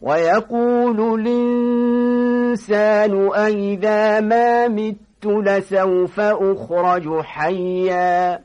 ويقول الإنسان أئذا ما مت لسوف أخرج حياً